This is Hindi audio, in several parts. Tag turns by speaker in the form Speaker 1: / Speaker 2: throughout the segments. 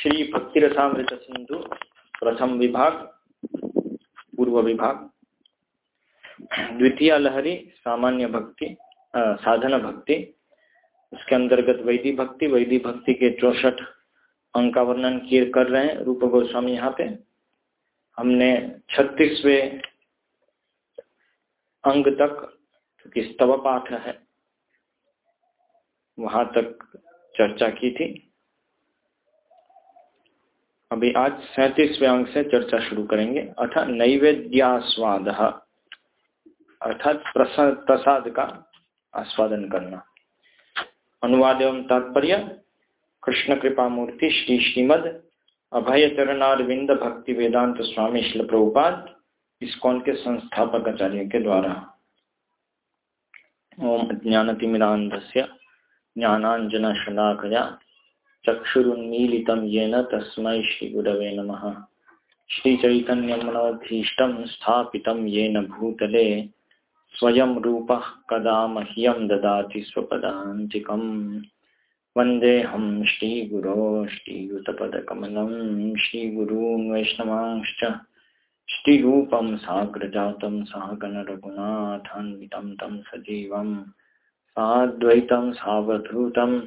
Speaker 1: श्री भक्ति रसामृत सिंधु, प्रथम विभाग, पूर्व विभाग। द्वितीय लहरी, सामान्य भक्ति साधन भक्ति। उसके अंतर्गत वैदिक भक्ति वैदिक भक्ति के चौसठ अंक का वर्णन किए कर रहे हैं रूप गोस्वामी यहाँ पे। हमने छत्तीसवे अंग तक, क्योंकि स्तव पाठ है, वहाँ तक चर्चा की थी। अभी आज सैतीसवें अंक से चर्चा शुरू करेंगे। अर्थात नैवेद्यास्वाद, अर्थात प्रसाद का आस्वादन करना। अनुवाद एवं तात्पर्य, कृष्ण कृपा मूर्ति श्री श्रीमद अभय चरणारविंद भक्ति वेदांत स्वामी शिल प्रभुपाद इसकोन के संस्थापक आचार्य के द्वारा। ओम ज्ञानतिमिरांधस्य ज्ञानांजन शलाकया चक्षुरुन्मीलितं येन तस्मै श्रीगुरवे नमः। श्रीचैतन्यमनोभीष्टं स्थापितं येन भूतले, स्वयं रूपः कदा मह्यं ददाति स्वपदान्तिकम्। वन्देऽहं श्रीगुरो श्रीयुतपदकमलं, श्रीगुरून् वैष्णवांश्च, श्रीरूपं साग्रजातं सहगणरघुनाथान्वितं तं सजीवं, साद्वैतं सावधूतं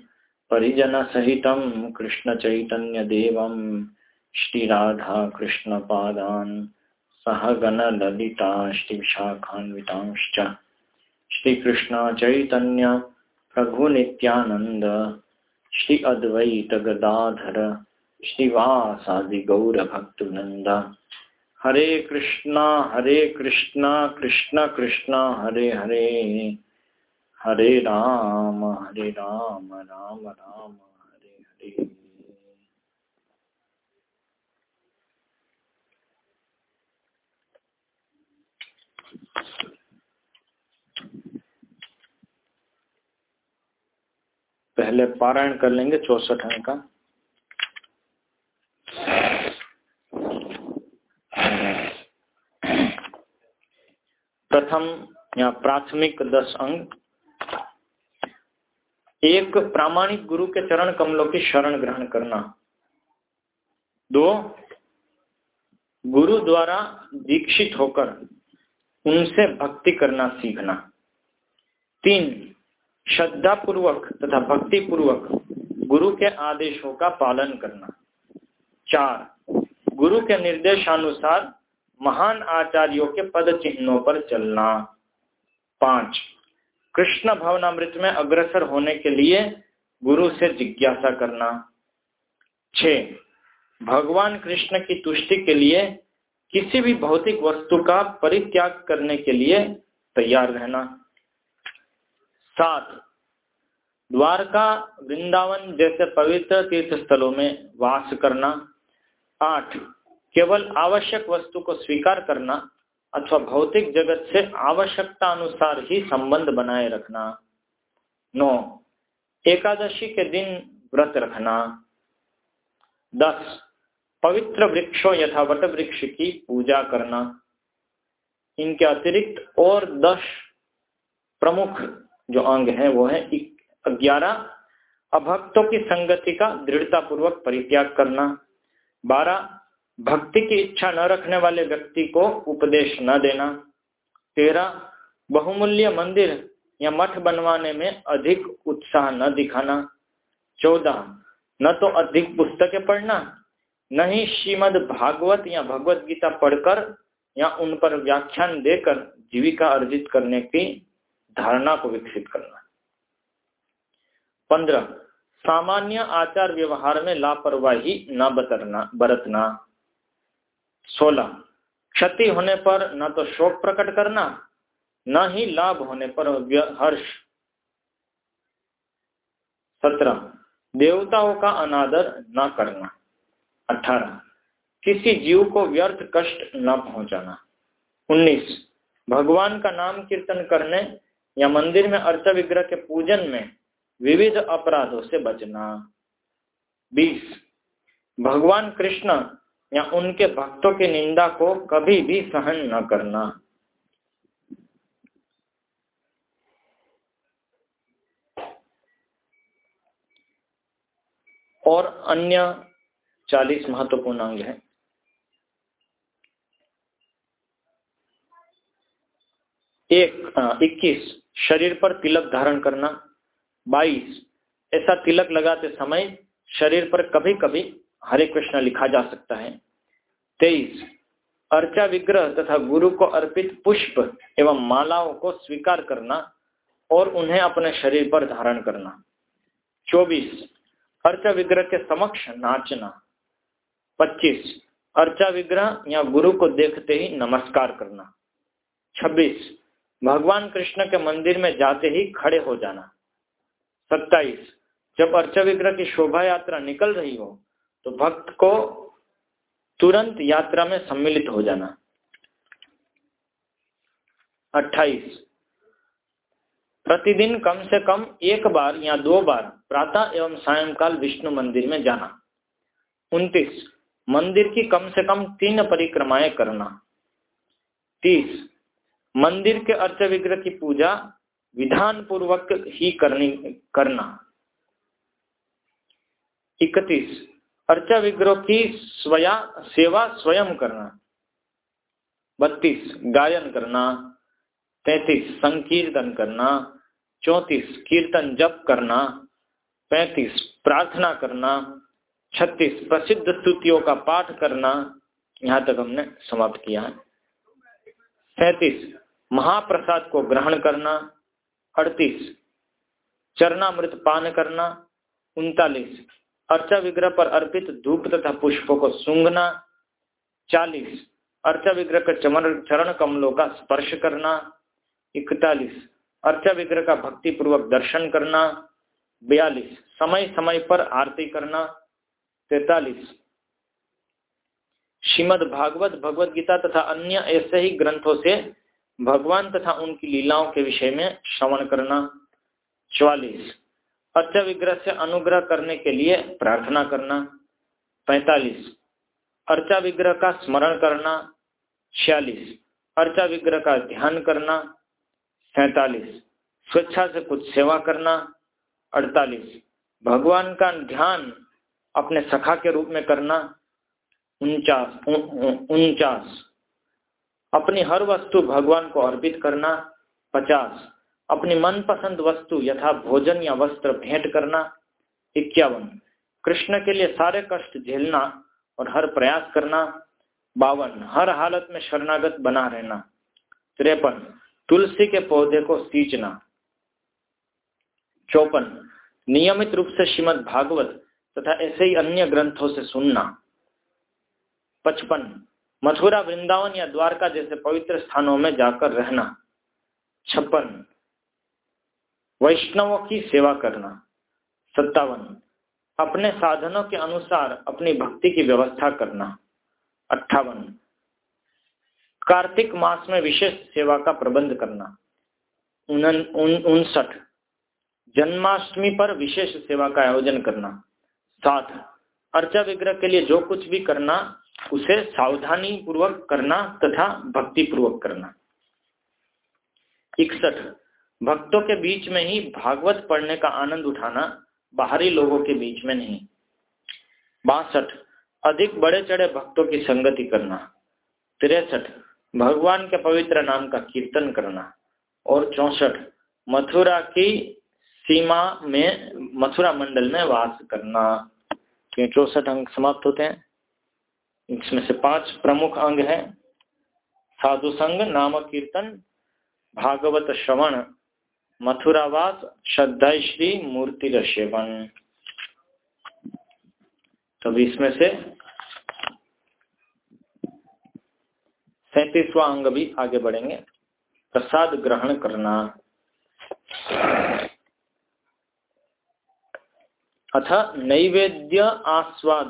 Speaker 1: परिजनसहितं कृष्णचैतन्यदेवं श्रीराधाकृष्णपादान् सहगणललिता श्रीविशाखान्वितांश्च श्रीकृष्णचैतन्य प्रभुनित्यानन्द श्री अद्वैत गदाधर श्रीवासादि गौरभक्तवृंद हरे कृष्णा हरे कृष्णा, कृष्ण कृष्णा, हरे हरे। हरे राम हरे राम राम राम, हरे हरे। पहले पारायण कर लेंगे, चौसठ अंक का। प्रथम या प्राथमिक दस अंग। एक प्रामाणिक गुरु के चरण कमलों की शरण ग्रहण करना। दो, गुरु द्वारा दीक्षित होकर उनसे भक्ति करना सीखना। तीन श्रद्धा पूर्वक तथा भक्ति पूर्वक गुरु के आदेशों का पालन करना। चार, गुरु के निर्देशानुसार महान आचार्यों के पद चिन्हों पर चलना। पाँच कृष्ण भवनामृत में अग्रसर होने के लिए गुरु से जिज्ञासा करना। छ, भगवान कृष्ण की तुष्टि के लिए किसी भी भौतिक वस्तु का परित्याग करने के लिए तैयार रहना। सात, द्वारका, वृंदावन जैसे पवित्र तीर्थ स्थलों में वास करना। आठ, केवल आवश्यक वस्तु को स्वीकार करना। अथवा भौतिक जगत से आवश्यकता अनुसार ही संबंध बनाए रखना। नौ, एकादशी के दिन व्रत रखना। दस, पवित्र वृक्षों यथा वट वृक्ष की पूजा करना। इनके अतिरिक्त और दस प्रमुख जो अंग है, वो है ग्यारह, अभक्तों की संगति का दृढ़ता पूर्वक परित्याग करना। बारह भक्ति की इच्छा न रखने वाले व्यक्ति को उपदेश न देना। तेरह बहुमूल्य मंदिर या मठ बनवाने में अधिक उत्साह न दिखाना। चौदह, न तो अधिक पुस्तकें पढ़ना, न ही श्रीमद भागवत या भगवत गीता पढ़कर या उन पर व्याख्यान देकर जीविका अर्जित करने की धारणा को विकसित करना। पंद्रह, सामान्य आचार व्यवहार में लापरवाही न बतरना, बरतना। सोलह। क्षति होने पर न तो शोक प्रकट करना, न ही लाभ होने पर हर्ष। सत्रह। देवताओं का अनादर न करना। अठारह। किसी जीव को व्यर्थ कष्ट न पहुंचाना। उन्नीस। भगवान का नाम कीर्तन करने या मंदिर में अर्चा विग्रह के पूजन में विविध अपराधों से बचना। बीस। भगवान कृष्ण या उनके भक्तों की निंदा को कभी भी सहन न करना। और अन्य चालीस महत्वपूर्ण अंग है। एक इक्कीस, शरीर पर तिलक धारण करना। बाईस, ऐसा तिलक लगाते समय शरीर पर कभी कभी हरे कृष्ण लिखा जा सकता है। तेईस, अर्चा विग्रह तथा गुरु को अर्पित पुष्प एवं मालाओं को स्वीकार करना और उन्हें अपने शरीर पर धारण करना। चौबीस, अर्चा विग्रह के समक्ष नाचना। पच्चीस, अर्चा विग्रह या गुरु को देखते ही नमस्कार करना। छब्बीस, भगवान कृष्ण के मंदिर में जाते ही खड़े हो जाना। सत्ताईस, जब अर्चा विग्रह की शोभा यात्रा निकल रही हो तो भक्त को तुरंत यात्रा में सम्मिलित हो जाना। अट्ठाईस। प्रतिदिन कम से कम एक बार या दो बार प्रातः एवं सायंकाल विष्णु मंदिर में जाना। उनतीस। मंदिर की कम से कम तीन परिक्रमाएँ करना। तीस। मंदिर के अर्च विग्रह की पूजा विधान पूर्वक ही करनी करना। इकतीस। अर्चा विग्रह की स्वया, सेवा स्वयं करना। बत्तीस, गायन करना। तैतीस, संकीर्तन करना। चौतीस, कीर्तन जप करना। पैतीस, प्रार्थना करना। छत्तीस, प्रसिद्ध स्तुतियों का पाठ करना। यहाँ तक हमने समाप्त किया है। सैतीस, महाप्रसाद को ग्रहण करना। अड़तीस, चरणामृत पान करना। उनतालीस अर्चा विग्रह पर अर्पित धूप तथा पुष्पों को सूंघना। चालीस, अर्चा विग्रह के चरण कमलों का स्पर्श करना। इकतालीस, अर्चा विग्रह का भक्ति पूर्वक दर्शन करना। बयालीस समय समय पर आरती करना। तैतालीस, श्रीमद भागवत, भगवत गीता तथा अन्य ऐसे ही ग्रंथों से भगवान तथा उनकी लीलाओं के विषय में श्रवण करना। चौवालीस अर्च विग्रह से अनुग्रह करने के लिए प्रार्थना करना। पैतालीस। अर्चा विग्रह का स्मरण करना। छियालीस। अर्चा विग्रह का ध्यान करना। सैतालीस। स्वेच्छा से कुछ सेवा करना। अड़तालीस। भगवान का ध्यान अपने सखा के रूप में करना। उनचास। उनचास। अपनी हर वस्तु भगवान को अर्पित करना। पचास। अपनी मनपसंद वस्तु यथा भोजन या वस्त्र भेंट करना, इक्यावन। कृष्ण के लिए सारे कष्ट झेलना और हर प्रयास करना, बावन। हर हालत में शरणागत बना रहना। तिरपन। तुलसी के पौधे को सींचना। चौपन। नियमित रूप से श्रीमद भागवत तथा ऐसे ही अन्य ग्रंथों से सुनना। पचपन। मथुरा वृंदावन या द्वारका जैसे पवित्र स्थानों में जाकर रहना। छप्पन। वैष्णवों की सेवा करना। सत्तावन, अपने साधनों के अनुसार अपनी भक्ति की व्यवस्था करना। अट्ठावन, कार्तिक मास में विशेष सेवा का प्रबंध करना। उनसठ, जन्माष्टमी पर विशेष सेवा का आयोजन करना। सात, अर्चा विग्रह के लिए जो कुछ भी करना, उसे सावधानी पूर्वक करना तथा भक्ति पूर्वक करना। इकसठ भक्तों के बीच में ही भागवत पढ़ने का आनंद उठाना बाहरी लोगों के बीच में नहीं। बासठ, अधिक बड़े चढ़े भक्तों की संगति करना। तिरसठ, भगवान के पवित्र नाम का कीर्तन करना। और चौसठ, मथुरा की सीमा में, मथुरा मंडल में वास करना। चौसठ अंक समाप्त होते हैं? इसमें से पाँच प्रमुख अंग है। साधु संग, नाम कीर्तन, भागवत श्रवण मथुरावास श्रद्धा श्री मूर्ति रसेवन तब इसमें से सैतीसवा अंग भी आगे बढ़ेंगे। प्रसाद ग्रहण करना। अथ नैवेद्य आस्वाद।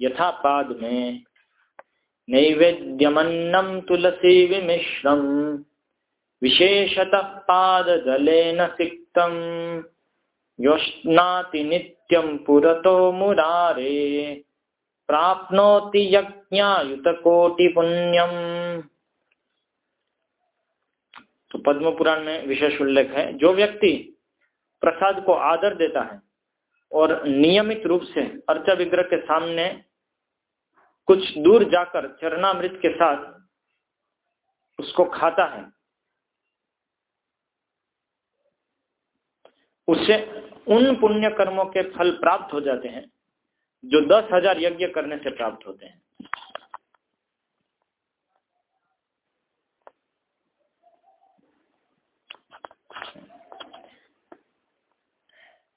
Speaker 1: यथा पाद में। नैवेद्यमन्नम तुलसी विमिश्रम। विशेषतः पाद न सिक्तम। योष्णाति नित्यम पुरतो मुरारे। प्राप्नोति यज्ञायुत कोटि पुण्यम तो पद्म पुराण में विशेष उल्लेख है। जो व्यक्ति प्रसाद को आदर देता है और नियमित रूप से अर्चा विग्रह के सामने कुछ दूर जाकर चरणामृत के साथ उसको खाता है उससे उन पुण्य कर्मों के फल प्राप्त हो जाते हैं, जो दस हज़ार यज्ञ करने से प्राप्त होते हैं।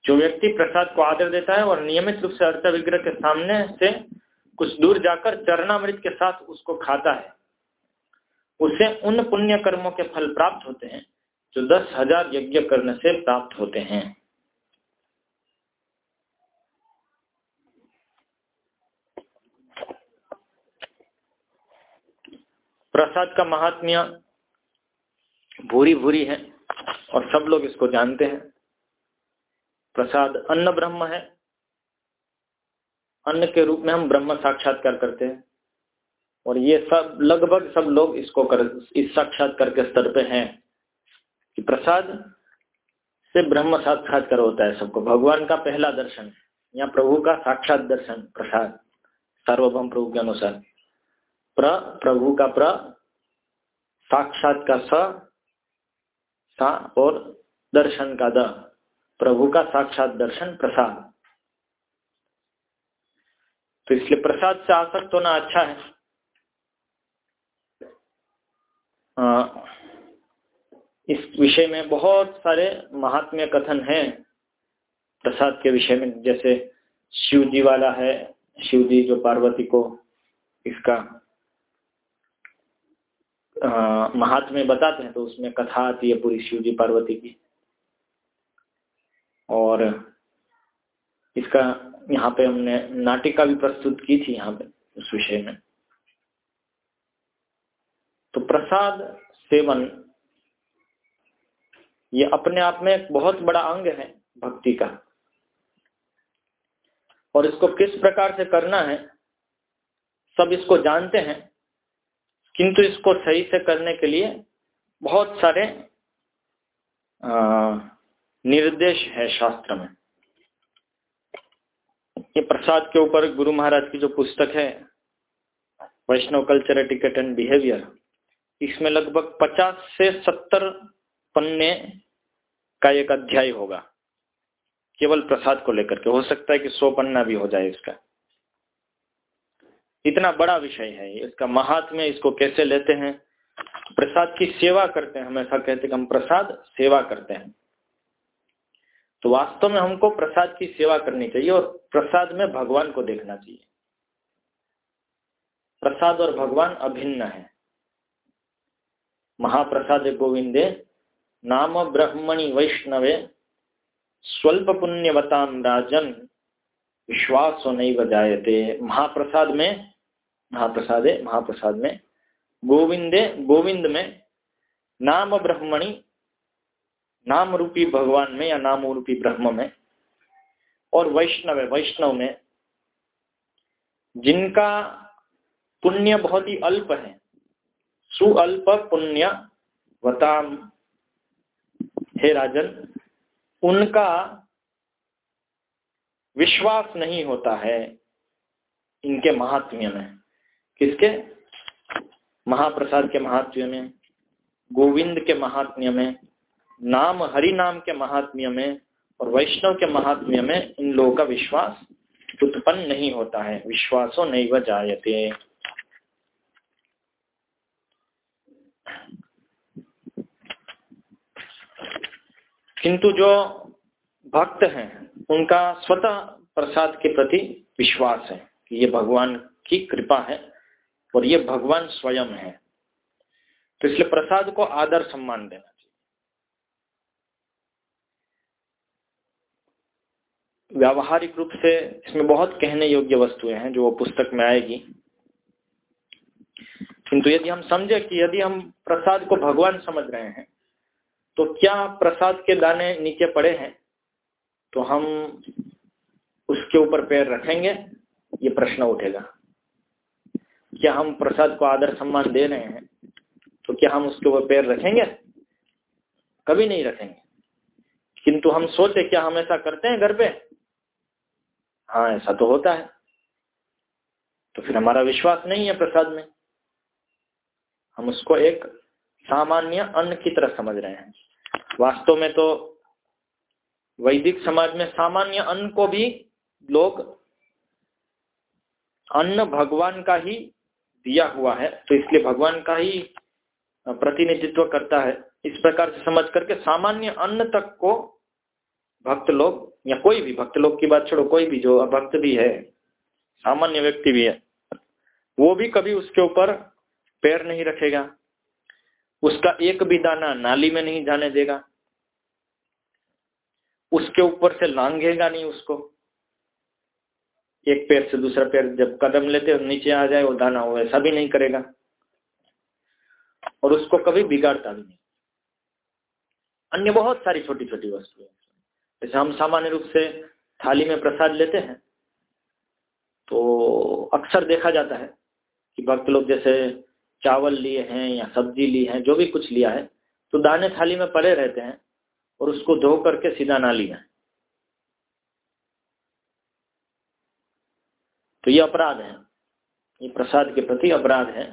Speaker 1: जो व्यक्ति प्रसाद को आदर देता है और नियमित रूप से अर्थ विग्रह के सामने से कुछ दूर जाकर चरणामृत के साथ उसको खाता है, उसे उन पुण्य कर्मों के फल प्राप्त होते हैं जो दस हज़ार यज्ञ करने से प्राप्त होते हैं। प्रसाद का महात्म्य भूरी भूरी है और सब लोग इसको जानते हैं। प्रसाद अन्न ब्रह्म है। अन्न के रूप में हम ब्रह्म साक्षात्कार करते हैं और ये सब, लगभग सब लोग इसको कर, इस साक्षात्कार के स्तर पे हैं। कि प्रसाद से ब्रह्म साक्षात्कार होता है सबको। भगवान का पहला दर्शन या प्रभु का साक्षात दर्शन प्रसाद सार्वभौम प्रभु के अनुसार। प्र प्रभु का प्र साक्षात का स सा और दर्शन का द। प्रभु का साक्षात दर्शन प्रसाद। तो इसलिए प्रसाद से आसक्त होना अच्छा है। आ, इस विषय में बहुत सारे महात्म्य कथन हैं। प्रसाद के विषय में, जैसे शिव जी वाला है शिव जी जो पार्वती को इसका महात्म्य बताते हैं तो उसमें कथा आती है पूरी शिव जी पार्वती की। और इसका यहाँ पे हमने नाटिका भी प्रस्तुत की थी यहाँ पे, उस विषय में। तो प्रसाद सेवन ये अपने आप में एक बहुत बड़ा अंग है भक्ति का। और इसको किस प्रकार से करना है, सब इसको जानते हैं, किंतु इसको सही से करने के लिए बहुत सारे निर्देश है शास्त्र में। ये प्रसाद के ऊपर गुरु महाराज की जो पुस्तक है, Vaishnava culture etiquette and behaviour, इसमें लगभग 50 से 70 पन्ने का एक अध्याय होगा। केवल प्रसाद को लेकर के। हो सकता है कि सौ पन्ना भी हो जाए इसका। इतना बड़ा विषय है इसका महात्म्य इसको कैसे लेते हैं? प्रसाद की सेवा करते हैं। हमेशा कहते हैं कि हम प्रसाद सेवा करते हैं। तो वास्तव में हमको प्रसाद की सेवा करनी चाहिए और प्रसाद में भगवान को देखना चाहिए। प्रसाद और भगवान अभिन्न है। महाप्रसाद गोविंदे नाम ब्रह्मणि वैष्णवे, स्वल्प पुण्यवताम राजन, विश्वास नहीं जायते। महाप्रसाद में, महाप्रसादे, महाप्रसाद में, गोविंदे, गोविंद में, नाम ब्रह्मणि, नाम रूपी भगवान में या नाम रूपी ब्रह्म में, और वैष्णव वैष्णव में, जिनका पुण्य बहुत ही अल्प है, सुअल्प पुण्य वताम हे राजन, उनका विश्वास नहीं होता है इनके महात्म्य में। किसके? महाप्रसाद के महात्म्य में, गोविंद के महात्म्य में, नाम, हरि नाम के महात्म्य में और वैष्णव के महात्म्य में इन लोगों का विश्वास उत्पन्न नहीं होता है। विश्वासो नहीं व जायते। किंतु जो भक्त हैं, उनका स्वतः प्रसाद के प्रति विश्वास है कि ये भगवान की कृपा है और ये भगवान स्वयं है। तो इसलिए प्रसाद को आदर सम्मान देना चाहिए। व्यावहारिक रूप से इसमें बहुत कहने योग्य वस्तुएँ हैं जो वो पुस्तक में आएगी। किंतु यदि हम समझे कि यदि हम प्रसाद को भगवान समझ रहे हैं तो क्या प्रसाद के दाने नीचे पड़े हैं? तो हम उसके ऊपर पैर रखेंगे, ये प्रश्न उठेगा। क्या हम प्रसाद को आदर सम्मान दे रहे हैं? तो क्या हम उसके ऊपर पैर रखेंगे? कभी नहीं रखेंगे। किंतु हम सोचे, क्या हम ऐसा करते हैं घर पे? हाँ ऐसा तो होता है। तो फिर हमारा विश्वास नहीं है प्रसाद में। हम उसको एक सामान्य अन्न की तरह समझ रहे हैं। वास्तव में तो वैदिक समाज में सामान्य अन्न को भी लोग अन्न भगवान का ही दिया हुआ है तो इसलिए भगवान का ही प्रतिनिधित्व करता है। इस प्रकार से समझ करके सामान्य अन्न तक को भक्त लोग, या कोई भी भक्त लोग की बात छोड़ो, कोई भी जो भक्त भी है, सामान्य व्यक्ति भी है, वो भी कभी उसके ऊपर पैर नहीं रखेगा। उसका एक भी दाना नाली में नहीं जाने देगा। उसके ऊपर से लांघेगा नहीं उसको। एक पैर से दूसरा पैर जब कदम लेते और नीचे आ जाए, वो दाना वो ऐसा भी नहीं करेगा। और उसको कभी बिगाड़ता भी नहीं। अन्य बहुत सारी छोटी छोटी वस्तुएँ जैसे हम सामान्य रूप से थाली में प्रसाद लेते हैं तो अक्सर देखा जाता है कि भक्त लोग जैसे चावल लिए हैं या सब्ज़ी ली है, जो भी कुछ लिया है तो दाने थाली में पड़े रहते हैं और उसको धो करके सीधा ना लिया तो ये अपराध है। ये प्रसाद के प्रति अपराध है।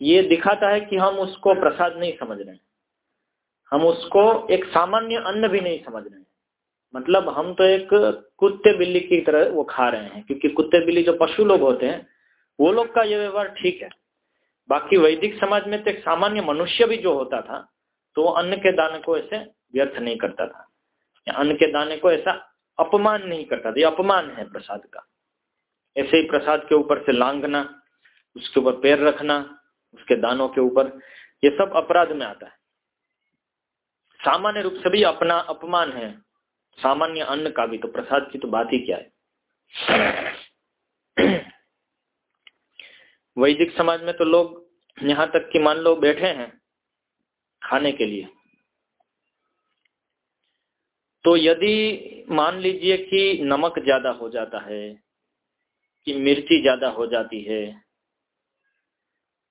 Speaker 1: ये दिखाता है कि हम उसको प्रसाद नहीं समझ रहे हैं। हम उसको एक सामान्य अन्न भी नहीं समझ रहे हैं। मतलब हम तो एक कुत्ते बिल्ली की तरह वो खा रहे हैं, क्योंकि कुत्ते बिल्ली जो पशु लोग होते हैं, वो लोग का ये व्यवहार ठीक है। बाकी वैदिक समाज में तो एक सामान्य मनुष्य भी जो होता था तो अन्न के दान को ऐसे व्यर्थ नहीं करता था। या अन्न के दाने को ऐसा अपमान नहीं करता था, ये अपमान है प्रसाद का। ऐसे ही प्रसाद के ऊपर से लांगना, उसके ऊपर पैर रखना, उसके दानों के ऊपर, ये सब अपराध में आता है। सामान्य रूप से भी अपना अपमान है। सामान्य अन्न का भी तो प्रसाद की तो बात ही क्या है? वैदिक समाज में तो लोग यहाँ तक कि मान लो बैठे हैं खाने के लिए। तो यदि मान लीजिए कि नमक ज़्यादा हो जाता है, कि मिर्ची ज़्यादा हो जाती है,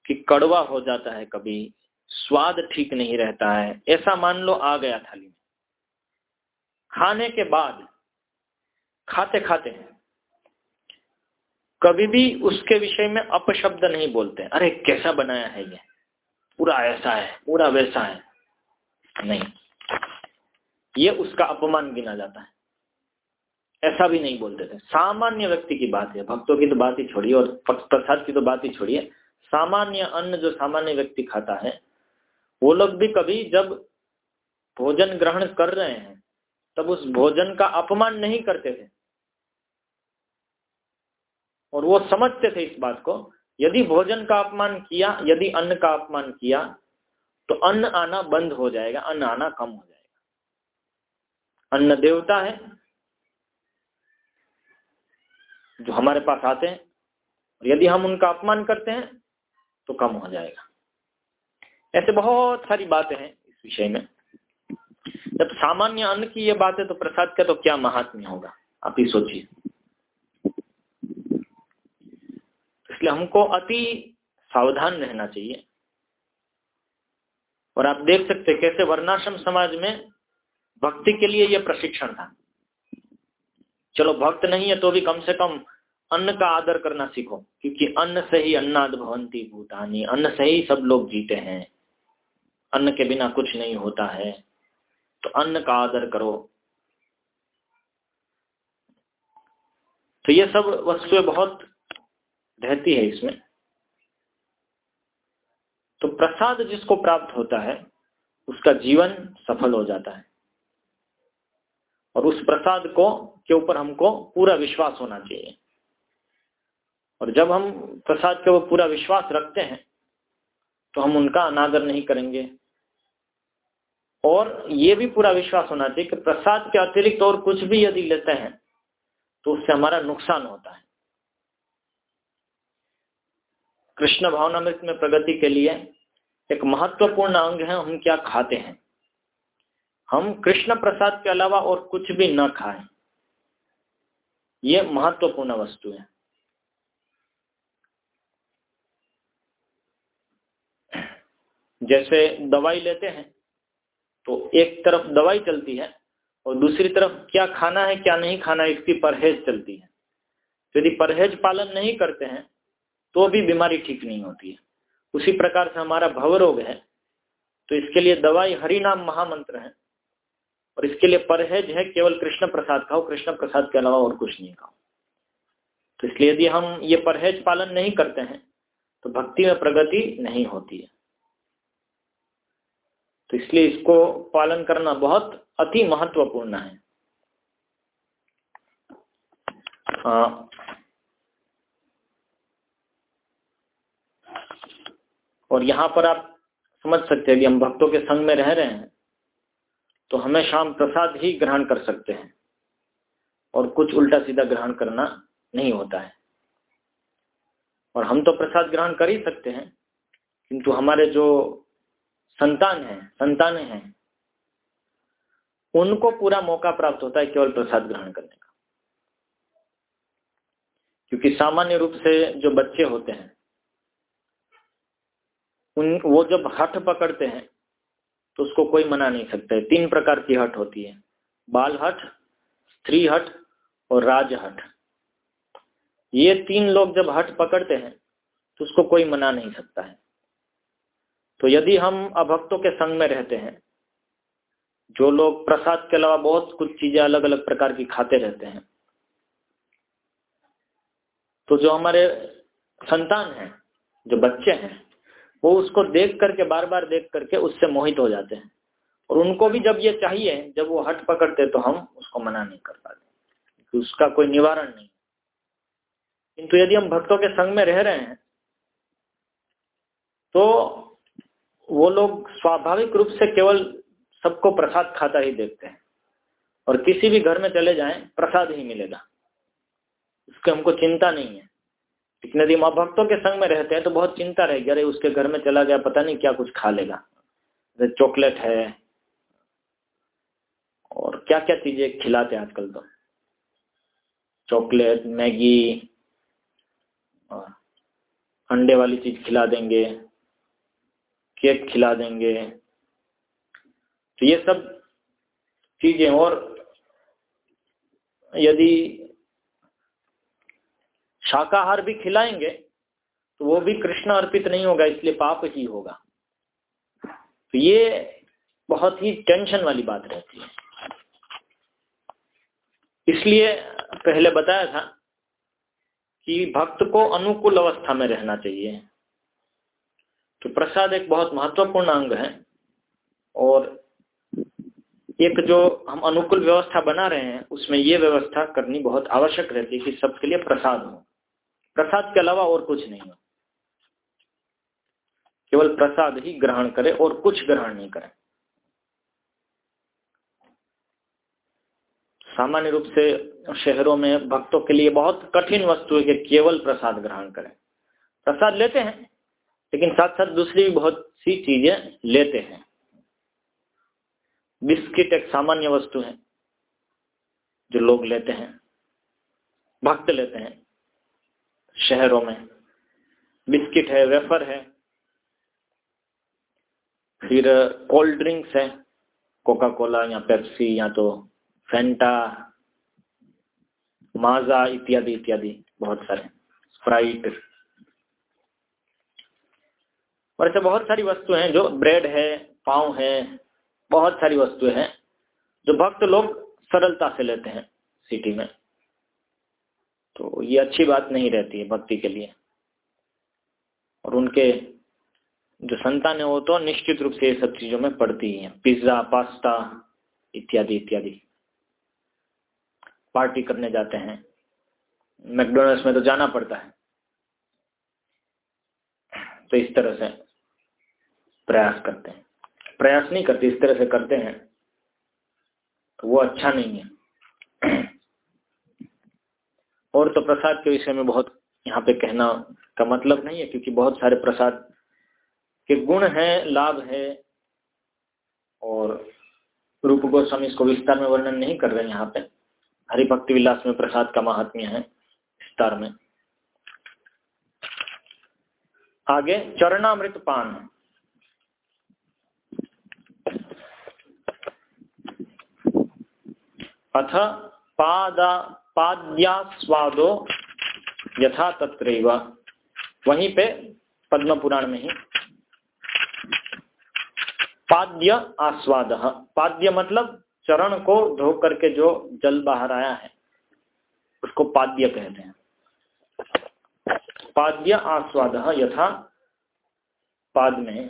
Speaker 1: कि कड़वा हो जाता है कभी, स्वाद ठीक नहीं रहता है, ऐसा मान लो आ गया थाली में। खाने के बाद खाते खाते हैं। कभी भी उसके विषय में अपशब्द नहीं बोलते। अरे, कैसा बनाया है ये? पूरा ऐसा है, पूरा वैसा है। नहीं। ये उसका अपमान गिना जाता है। ऐसा भी नहीं बोलते थे। सामान्य व्यक्ति की बात है। भक्तों की तो बात ही छोड़िए और प्रसाद की तो बात ही छोड़िए। सामान्य अन्न जो सामान्य व्यक्ति खाता है, वो लोग भी कभी जब भोजन ग्रहण कर रहे हैं, तब उस भोजन का अपमान नहीं करते थे। और वो समझते थे इस बात को, यदि भोजन का अपमान किया, यदि अन्न का अपमान किया तो अन्न आना बंद हो जाएगा, अन्न आना कम हो जाएगा। अन्न देवता है, जो हमारे पास आते हैं, और यदि हम उनका अपमान करते हैं तो कम हो जाएगा। ऐसे बहुत सारी बातें हैं इस विषय में। जब सामान्य अन्न की ये बात है तो प्रसाद का तो क्या महात्म्य होगा? आप ही सोचिए। इसलिए हमको अति सावधान रहना चाहिए। और आप देख सकते कैसे वर्णाश्रम समाज में भक्ति के लिए यह प्रशिक्षण था। चलो भक्त नहीं है तो भी कम से कम अन्न का आदर करना सीखो, क्योंकि अन्न से ही अन्नाद भवंती भूतानी, अन्न से ही सब लोग जीते हैं। अन्न के बिना कुछ नहीं होता है तो अन्न का आदर करो। तो ये सब वस्तुएँ बहुत रहती है इसमें। तो प्रसाद जिसको प्राप्त होता है, उसका जीवन सफल हो जाता है। और उस प्रसाद को, के ऊपर हमको पूरा विश्वास होना चाहिए। और जब हम प्रसाद के ऊपर पूरा विश्वास रखते हैं तो हम उनका अनादर नहीं करेंगे। और ये भी पूरा विश्वास होना चाहिए कि प्रसाद के अतिरिक्त और कुछ भी यदि लेते हैं तो उससे हमारा नुकसान होता है। कृष्ण भावनामृत में प्रगति के लिए एक महत्वपूर्ण अंग है, हम क्या खाते हैं? हम कृष्ण प्रसाद के अलावा और कुछ भी न खाएँ। ये महत्वपूर्ण वस्तु है। जैसे दवाई लेते हैं तो एक तरफ़ दवाई चलती है और दूसरी तरफ़ क्या खाना है, क्या नहीं खाना, इसकी परहेज चलती है। यदि परहेज पालन नहीं करते हैं तो भी बीमारी ठीक नहीं होती है। उसी प्रकार से हमारा भव रोग है तो इसके लिए दवाई हरि नाम महामंत्र है। और इसके लिए परहेज है केवल कृष्ण प्रसाद खाओ, कृष्ण प्रसाद के अलावा और कुछ नहीं खाओ। तो इसलिए यदि हम ये परहेज पालन नहीं करते हैं तो भक्ति में प्रगति नहीं होती है। तो इसलिए इसको पालन करना बहुत अति महत्वपूर्ण है। और यहाँ पर आप समझ सकते हैं कि हम भक्तों के संग में रह रहे हैं तो हमें शाम प्रसाद ही ग्रहण कर सकते हैं और कुछ उल्टा सीधा ग्रहण करना नहीं होता है। और हम तो प्रसाद ग्रहण कर ही सकते हैं, किंतु हमारे जो संतान हैं, संतानें हैं, उनको पूरा मौका प्राप्त होता है केवल प्रसाद ग्रहण करने का। क्योंकि सामान्य रूप से जो बच्चे होते हैं उन, वो जब हठ पकड़ते हैं तो उसको कोई मना नहीं सकता है। तीन प्रकार की हट होती है। बाल हट स्त्री हट और राज हट ये तीन लोग जब हट पकड़ते हैं तो उसको कोई मना नहीं सकता है। तो यदि हम अभक्तों के संग में रहते हैं, जो लोग प्रसाद के अलावा बहुत कुछ चीज़ें अलग अलग प्रकार की खाते रहते हैं तो जो हमारे संतान हैं, जो बच्चे हैं वो उसको देख करके बार बार देख करके उससे मोहित हो जाते हैं। और उनको भी जब ये चाहिए, जब वो हट पकड़ते तो हम उसको मना नहीं कर पाते। उसका कोई निवारण नहीं। किंतु यदि हम भक्तों के संग में रह रहे हैं तो वो लोग स्वाभाविक रूप से केवल सबको प्रसाद खाता ही देखते हैं। और किसी भी घर में चले जाएँ, प्रसाद ही मिलेगा। उसकी हमको चिंता नहीं है। लेकिन यदि माँ भक्तों के संग में रहते हैं तो बहुत चिंता रहेगी अरे, उसके घर में चला गया, पता नहीं क्या कुछ खा लेगा। चॉकलेट है। और क्या क्या चीज़ें खिलाते हैं आजकल तो? चॉकलेट, मैगी अंडे वाली चीज़ खिला देंगे, केक खिला देंगे। तो ये सब चीज़ें और यदि शाकाहार भी खिलाएँगे तो वो भी कृष्ण अर्पित नहीं होगा, इसलिए पाप ही होगा। तो ये बहुत ही टेंशन वाली बात रहती है। इसलिए पहले बताया था कि भक्त को अनुकूल अवस्था में रहना चाहिए। तो प्रसाद एक बहुत महत्वपूर्ण अंग है, और एक जो हम अनुकूल व्यवस्था बना रहे हैं, उसमें ये व्यवस्था करनी बहुत आवश्यक रहती है कि सबके लिए प्रसाद हो। प्रसाद के अलावा और कुछ नहीं हो। केवल प्रसाद ही ग्रहण करे और कुछ ग्रहण नहीं करे। सामान्य रूप से शहरों में भक्तों के लिए बहुत कठिन वस्तु है कि केवल प्रसाद ग्रहण करें। प्रसाद लेते हैं, लेकिन साथ साथ दूसरी बहुत सी चीज़ें लेते हैं। बिस्किट एक सामान्य वस्तु है, जो लोग लेते हैं, भक्त लेते हैं। शहरों में। बिस्किट है, वेफर है, फिर कोल्ड ड्रिंक्स है कोका कोला या पेप्सी या तो फेंटा माजा इत्यादि इत्यादि, बहुत सारे। स्प्राइट और ऐसे बहुत सारी वस्तुएँ हैं जो ब्रेड है, पाव है, बहुत सारी वस्तुएँ हैं, जो भक्त लोग सरलता से लेते हैं सिटी में। तो ये अच्छी बात नहीं रहती है भक्ति के लिए। और उनके जो संतान है वो तो निश्चित रूप से ये सब चीज़ों में पड़ती ही। पिज्जा, पास्ता, इत्यादि इत्यादि। पार्टी करने जाते हैं। मैकडोनल्ड्स में तो जाना पड़ता है। तो इस तरह से प्रयास करते हैं। प्रयास नहीं करते, इस तरह से करते हैं। तो वो अच्छा नहीं है। और तो प्रसाद के विषय में बहुत यहाँ पे कहना का मतलब नहीं है, क्योंकि बहुत सारे प्रसाद के गुण हैं, लाभ है, और रूप गोस्वामी इसको विस्तार में वर्णन नहीं कर रहे यहाँ पे। हरिभक्ति विलास में प्रसाद का महात्म्य है विस्तार में। आगे चरणामृत पान अथ पादा पाद्यास्वादो यथा तत्र वहीं पे पद्म पुराण में ही। पाद्य आस्वाद। पाद्य मतलब चरण को धो करके जो जल बाहर आया है, उसको पाद्य कहते हैं। पाद्य आस्वाद यथा पाद में।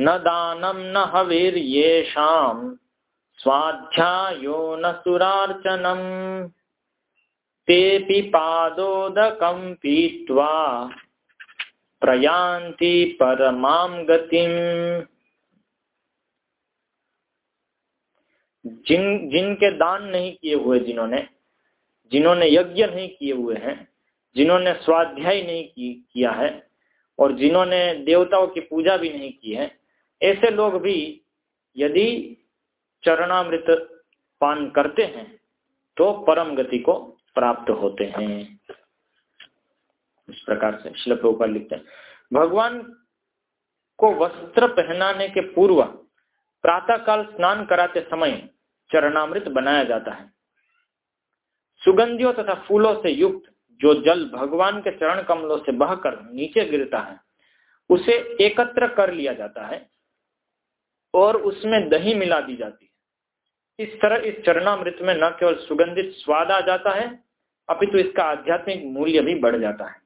Speaker 1: न दानम न हवीर ये शाम स्वाध्यायो न सुरार्चनम तेपि पादोदकं पीत्वा प्रयांति परमां गतिम। जिन जिनके दान नहीं किए हुए जिन्होंने जिन्होंने यज्ञ नहीं किए हुए हैं जिन्होंने स्वाध्याय नहीं की, किया है और जिन्होंने देवताओं की पूजा भी नहीं की है ऐसे लोग भी यदि चरणामृत पान करते हैं तो परम गति को प्राप्त होते हैं। इस प्रकार से शिल ऊपर लिखते हैं, भगवान को वस्त्र पहनाने के पूर्व प्रातः काल स्नान कराते समय चरणामृत बनाया जाता है। सुगंधियों तथा फूलों से युक्त जो जल भगवान के चरण कमलों से बहकर नीचे गिरता है, उसे एकत्र कर लिया जाता है और उसमें दही मिला दी जाती इस तरह इस चरणामृत में न केवल सुगंधित स्वाद आ जाता है, अपितु तो इसका आध्यात्मिक मूल्य भी बढ़ जाता है।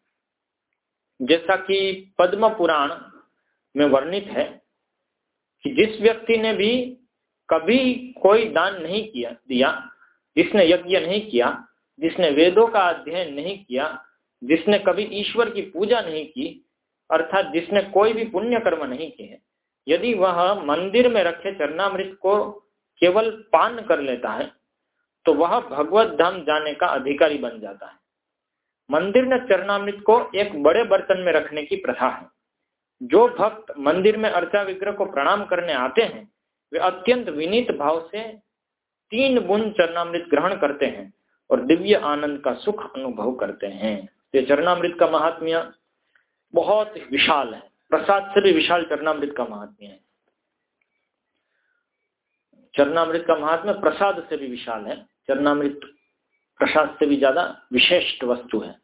Speaker 1: जैसा कि पद्म पुराण में वर्णित है कि जिस व्यक्ति ने भी कभी कोई दान नहीं किया, दिया, जिसने यज्ञ नहीं किया, जिसने वेदों का अध्ययन नहीं किया, जिसने कभी ईश्वर की पूजा नहीं की, अर्थात जिसने कोई भी पुण्य कर्म नहीं किए, यदि वह मंदिर में रखे चरणामृत को केवल पान कर लेता है तो वह भगवत धाम जाने का अधिकारी बन जाता है। मंदिर में चरणामृत को एक बड़े बर्तन में रखने की प्रथा है। जो भक्त मंदिर में अर्चा विग्रह को प्रणाम करने आते हैं, वे अत्यंत विनीत भाव से तीन बुन चरणामृत ग्रहण करते हैं और दिव्य आनंद का सुख अनुभव करते हैं। ये चरणामृत का महात्म्य बहुत विशाल है। प्रसाद से भी विशाल चरणामृत का महात्म्य है। चरणामृत का महात्म्य प्रसाद से भी विशाल है। चरणामृत प्रसाद से भी ज़्यादा विशिष्ट वस्तु है।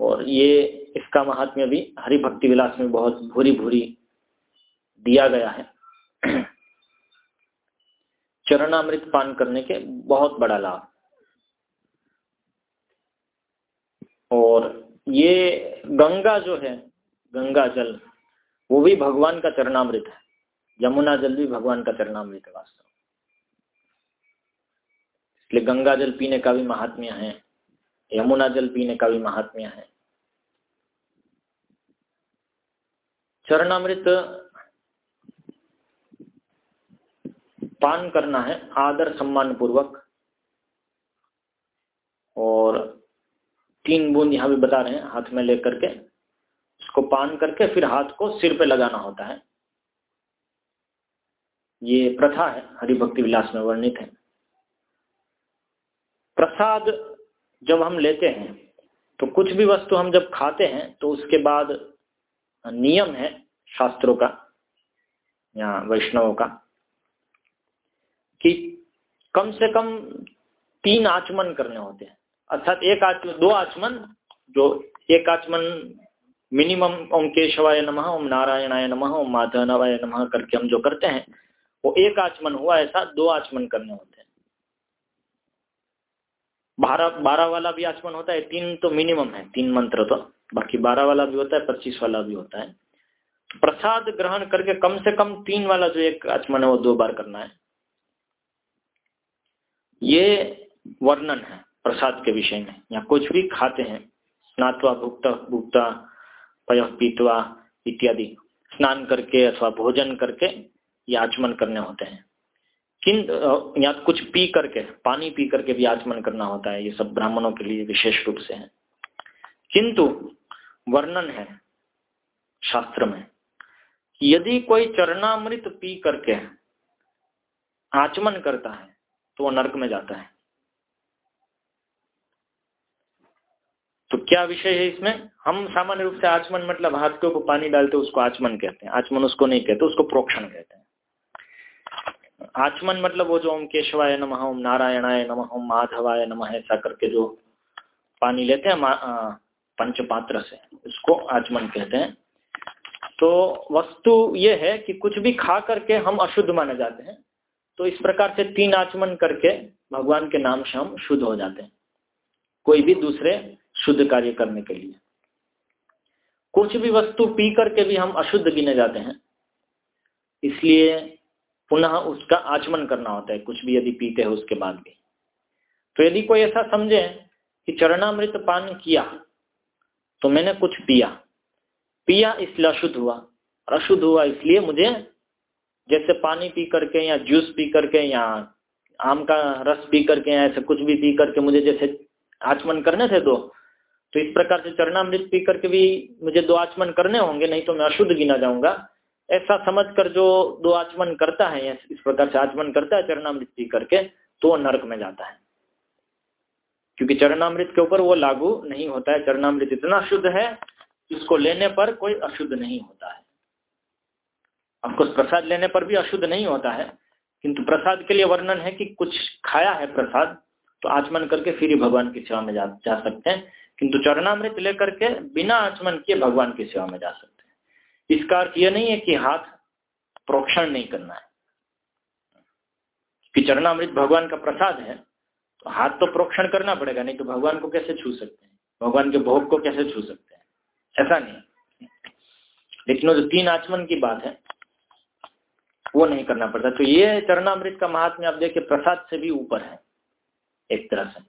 Speaker 1: और ये इसका महात्म्य भी हरि भक्ति विलास में बहुत भूरी भूरी दिया गया है। चरणामृत पान करने के बहुत बड़ा लाभ। और ये गंगा जो है, गंगा जल, वो भी भगवान का चरणामृत है। यमुना जल भी भगवान का चरणामृत है वास्तव इसलिए गंगा जल पीने का भी महात्म्य है, यमुना जल पीने का भी महात्म्य है। चरणामृत पान करना है, आदर सम्मान पूर्वक और तीन बूंद यहाँ भी बता रहे हैं, हाथ में लेकर के। उसको पान करके फिर हाथ को सिर पे लगाना होता है। ये प्रथा है, हरिभक्ति विलास में वर्णित है। प्रसाद जब हम लेते हैं तो कुछ भी वस्तु हम जब खाते हैं तो उसके बाद नियम है शास्त्रों का, या वैष्णवों का, कि कम से कम तीन आचमन करने होते हैं। अर्थात एक आचमन, दो आचमन, जो एक आचमन मिनिमम ओम केशवाय नमः, ओम नारायणाय नमः, ओम माधवनावाय नमः करके हम जो करते हैं, वो एक आचमन हुआ ऐसा दो आचमन करने होते हैं। बारह बारह वाला भी आचमन होता है, तीन तो मिनिमम है, तीन मंत्र तो। बाकी बारह वाला भी होता है, पच्चीस वाला भी होता है। प्रसाद ग्रहण करके कम से कम तीन वाला जो एक आचमन है, वो दो बार करना है। ये वर्णन है, प्रसाद के विषय में। या कुछ भी खाते हैं, स्नातवा, भुक्ता भुक्ता, पय पीतवा, इत्यादि। स्नान करके अथवा भोजन करके ये आचमन करने होते हैं। किन या कुछ पी करके, पानी पी करके भी आचमन करना होता है, ये सब ब्राह्मणों के लिए विशेष रूप से है। किंतु, वर्णन है, शास्त्र में यदि कोई चरणामृत पी करके आचमन करता है तो वो नरक में जाता है। तो क्या विषय है इसमें? हम सामान्य रूप से आचमन मतलब हाथ के पानी डालते उसको आचमन कहते हैं। आचमन उसको नहीं कहते, उसको प्रोक्षण कहते हैं। आचमन मतलब वो जो ओम केशवाय नमः, ओम नारायणाय नमः, ओम माधवाय नमः, ऐसा करके जो पानी लेते हैं पंचपात्र से, उसको आचमन कहते हैं। तो वस्तु ये है कि कुछ भी खा करके हम अशुद्ध माने जाते हैं। तो इस प्रकार से तीन आचमन करके भगवान के नाम से हम शुद्ध हो जाते हैं, कोई भी दूसरे शुद्ध कार्य करने के लिए। कुछ भी वस्तु पी करके भी हम अशुद्ध गिने जाते हैं। इसलिए पुनः उसका आचमन करना होता है, कुछ भी यदि पीते हैं उसके बाद भी। तो यदि कोई ऐसा समझे कि चरणामृत पान किया तो मैंने कुछ पिया। पिया इसलिए अशुद्ध हुआ, और अशुद्ध हुआ इसलिए मुझे जैसे पानी पी करके या जूस पी करके या आम का रस पी करके या ऐसे कुछ भी पी करके मुझे जैसे आचमन करने थे दो तो इस प्रकार से चरणामृत पी करके भी मुझे दो आचमन करने होंगे, नहीं तो मैं अशुद्ध गिना जाऊँगा। ऐसा समझकर जो दो आचमन करता है इस प्रकार से आचमन करता है चरणामृत करके तो वो नरक में जाता है। क्योंकि चरणामृत के ऊपर वो लागू नहीं होता है। चरणामृत इतना शुद्ध है इसको लेने पर कोई अशुद्ध नहीं होता है। आपको प्रसाद लेने पर भी अशुद्ध नहीं होता है किंतु प्रसाद के लिए वर्णन है कि कुछ खाया है प्रसाद तो आचमन करके फिर ही भगवान की सेवा में जा, जा सकते हैं। किंतु चरणामृत लेकर के बिना आचमन किए भगवान की सेवा में जा सकते हैं। इसका अर्थ यह नहीं है कि हाथ प्रोक्षण नहीं करना है। कि चरणामृत भगवान का प्रसाद है तो हाथ तो प्रोक्षण करना पड़ेगा, नहीं तो भगवान को कैसे छू सकते हैं? भगवान के भोग को कैसे छू सकते हैं? ऐसा नहीं। लेकिन वो जो तीन आचमन की बात है, वो नहीं करना पड़ता। तो ये चरणामृत का महात्म्य आप देखिए, प्रसाद से भी ऊपर है, एक तरह से।